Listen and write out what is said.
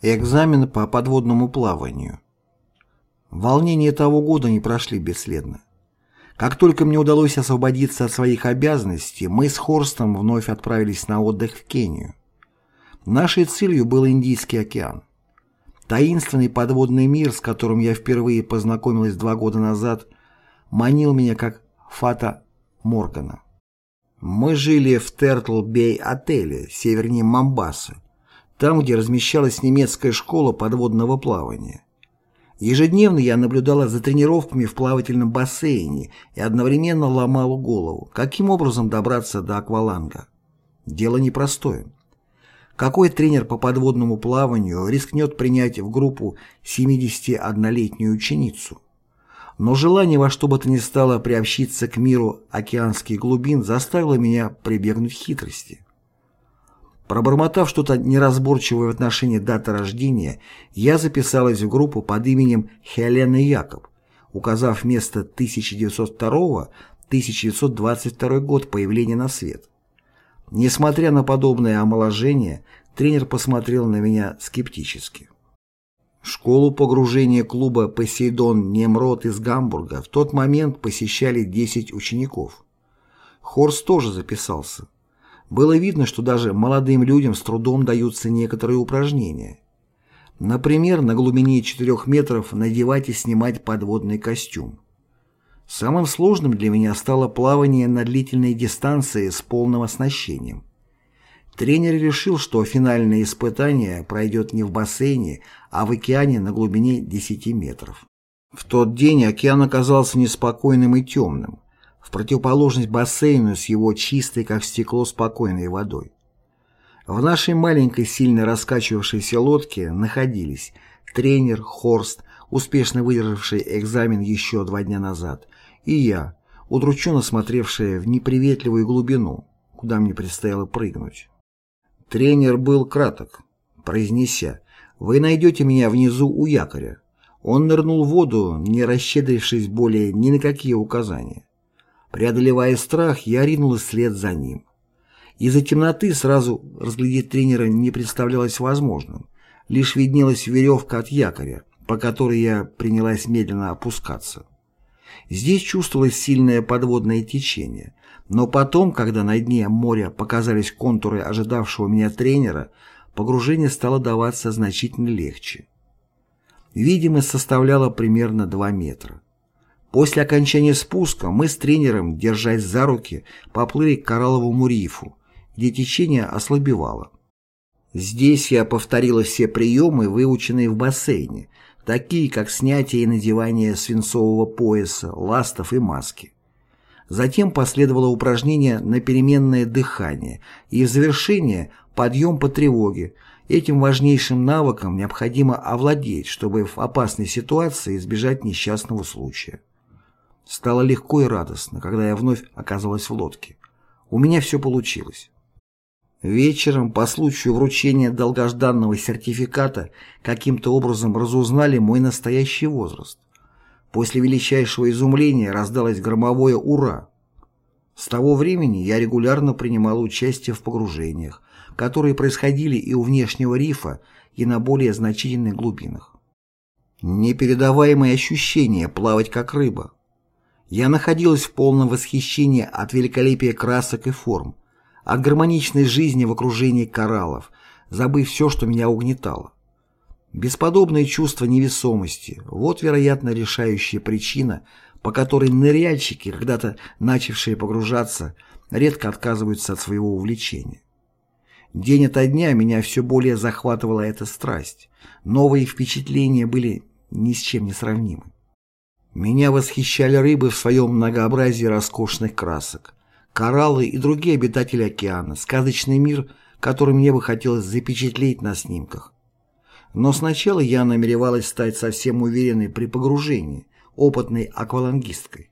Экзамен по подводному плаванию. Волнения того года не прошли бесследно. Как только мне удалось освободиться от своих обязанностей, мы с Хорстом вновь отправились на отдых в Кению. Нашей целью был Индийский океан. Таинственный подводный мир, с которым я впервые познакомилась два года назад, манил меня как фата Моргана. Мы жили в Тертл-Бей отеле, севернее Мамбасы, там, где размещалась немецкая школа подводного плавания. Ежедневно я наблюдала за тренировками в плавательном бассейне и одновременно ломала голову, каким образом добраться до акваланга. Дело непростое. Какой тренер по подводному плаванию рискнет принять в группу 71-летнюю ученицу? Но желание во что бы то ни стало приобщиться к миру океанских глубин заставило меня прибегнуть к хитрости. Пробормотав что-то неразборчивое в отношении даты рождения, я записалась в группу под именем Хелена Якоб, указав вместо 1902-1922 год появления на свет. Несмотря на подобное омоложение, тренер посмотрел на меня скептически. Школу погружения клуба «Посейдон Немрод» из Гамбурга в тот момент посещали 10 учеников. Хорс тоже записался. Было видно, что даже молодым людям с трудом даются некоторые упражнения. Например, на глубине 4 метров надевать и снимать подводный костюм. Самым сложным для меня стало плавание на длительной дистанции с полным оснащением. Тренер решил, что финальное испытание пройдет не в бассейне, а в океане на глубине 10 метров. В тот день океан оказался неспокойным и темным в противоположность бассейну с его чистой, как стекло, спокойной водой. В нашей маленькой, сильно раскачивавшейся лодке находились тренер Хорст, успешно выдержавший экзамен еще два дня назад, и я, удрученно смотревшая в неприветливую глубину, куда мне предстояло прыгнуть. Тренер был краток, произнеся «Вы найдете меня внизу у якоря». Он нырнул в воду, не расщедрившись более ни на какие указания. Преодолевая страх, я ринулась вслед за ним. Из-за темноты сразу разглядеть тренера не представлялось возможным. Лишь виднелась веревка от якоря, по которой я принялась медленно опускаться. Здесь чувствовалось сильное подводное течение, но потом, когда на дне моря показались контуры ожидавшего меня тренера, погружение стало даваться значительно легче. Видимость составляла примерно 2 метра. После окончания спуска мы с тренером, держась за руки, поплыли к коралловому рифу, где течение ослабевало. Здесь я повторила все приемы, выученные в бассейне, такие как снятие и надевание свинцового пояса, ластов и маски. Затем последовало упражнение на переменное дыхание и в завершение подъем по тревоге. Этим важнейшим навыком необходимо овладеть, чтобы в опасной ситуации избежать несчастного случая. Стало легко и радостно, когда я вновь оказалась в лодке. У меня все получилось. Вечером, по случаю вручения долгожданного сертификата, каким-то образом разузнали мой настоящий возраст. После величайшего изумления раздалось громовое «Ура!». С того времени я регулярно принимал участие в погружениях, которые происходили и у внешнего рифа, и на более значительных глубинах. Непередаваемое ощущение плавать как рыба, я находилась в полном восхищении от великолепия красок и форм, от гармоничной жизни в окружении кораллов, забыв все, что меня угнетало. Бесподобное чувство невесомости – вот, вероятно, решающая причина, по которой ныряльщики, когда-то начавшие погружаться, редко отказываются от своего увлечения. День ото дня меня все более захватывала эта страсть. Новые впечатления были ни с чем не сравнимы. Меня восхищали рыбы в своем многообразии роскошных красок, кораллы и другие обитатели океана, сказочный мир, который мне бы хотелось запечатлеть на снимках. Но сначала я намеревалась стать совсем уверенной при погружении, опытной аквалангисткой.